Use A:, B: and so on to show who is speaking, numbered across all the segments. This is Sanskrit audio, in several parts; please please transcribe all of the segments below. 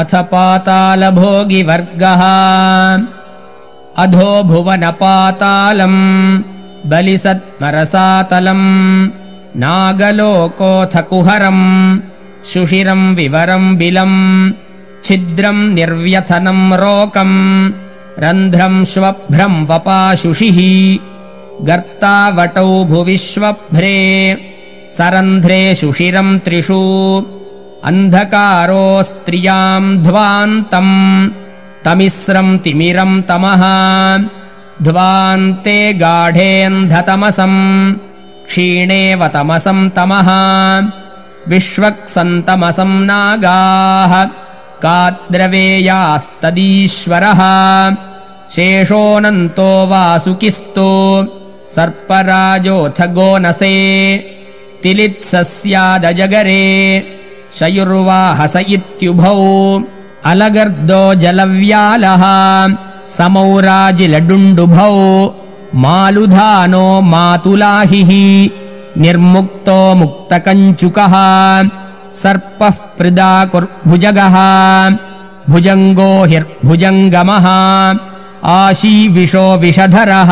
A: अथ पातालभोगिवर्गः। अधो भुवनपातालम् बलिसत्मरसातलम् नागलोकोऽथ कुहरम् शुषिरम् विवरम् बिलम् छिद्रम् निर्व्यथनम् रोकम् रन्ध्रम् श्वभ्रम् वपाशुषिः। गर्तावटौ भुविश्वभ्रे सरन्ध्रे शुषिरम् त्रिषु अन्धकारोऽस्त्रियाम् ध्वान्तम् तमिस्रम् तिमिरम् तमः। ध्वान्ते गाढेऽन्धतमसम् क्षीणेव तमसम् तमः। विश्वक्सन्तमसम् नागाः काद्रवेयास्तदीश्वरः। शेषोऽनन्तो वासुकिस्तो सर्पराजोऽथ गोनसे तिलित्सस्यादजगरे शयुर्वाहस इत्युभौ। अलगर्दो जलव्यालः समौराजिलडुण्डुभौ मालुधानो मातुलाहिः निर्मुक्तो मुक्तकञ्चुकः। सर्पः प्रिदाकुर्भुजगः भुजङ्गो हिर्भुजङ्गमः। आशीविशो विषधरः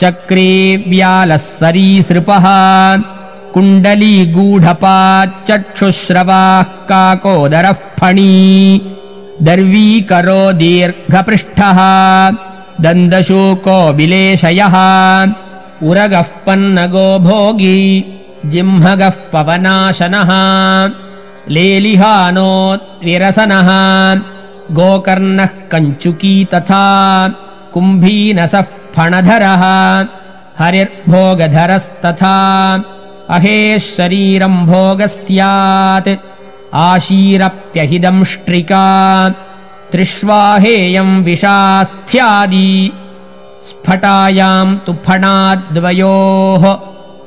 A: चक्री व्यालः सरीसृपः कुण्डलीगूढपाच्चक्षुश्रवाः काकोदरः फणी। दर्वीकरो दीर्घपृष्ठः। दन्दशूको विलेशयः। उरगः पन्नगो भोगी। जिह्मगः पवनाशनः। लेलिहानोद्विरसनः गोकर्णः कञ्चुकी तथा। कुम्भीनसः फणधरः। हरिर्भोगधरस्तथा अहेः शरीरम् भोगः स्यात्। आशीरप्यहिदंष्ट्रिका त्रिष्वाहेयम् विशास्थ्यादि स्फटायाम् तु फणाद्वयोः।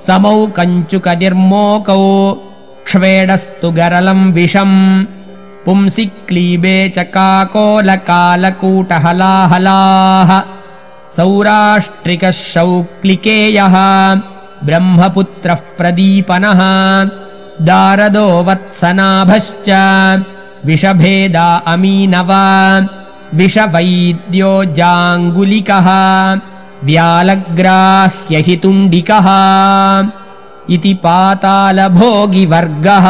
A: समौ कञ्चुकनिर्मोकौ। क्ष्वेडस्तु गरलम् विषम्। पुंसि क्लीबे च काकोलकालकूटहलाहलाः। सौराष्ट्रिकः शौक्लिकेयः ब्रह्मपुत्रः प्रदीपनः दारदो वत्सनाभश्च विषभेदा अमीनव विषवैद्यो जाङ्गुलिकः व्यालग्राह्यहि तुण्डिकः इति पातालभोगिवर्गः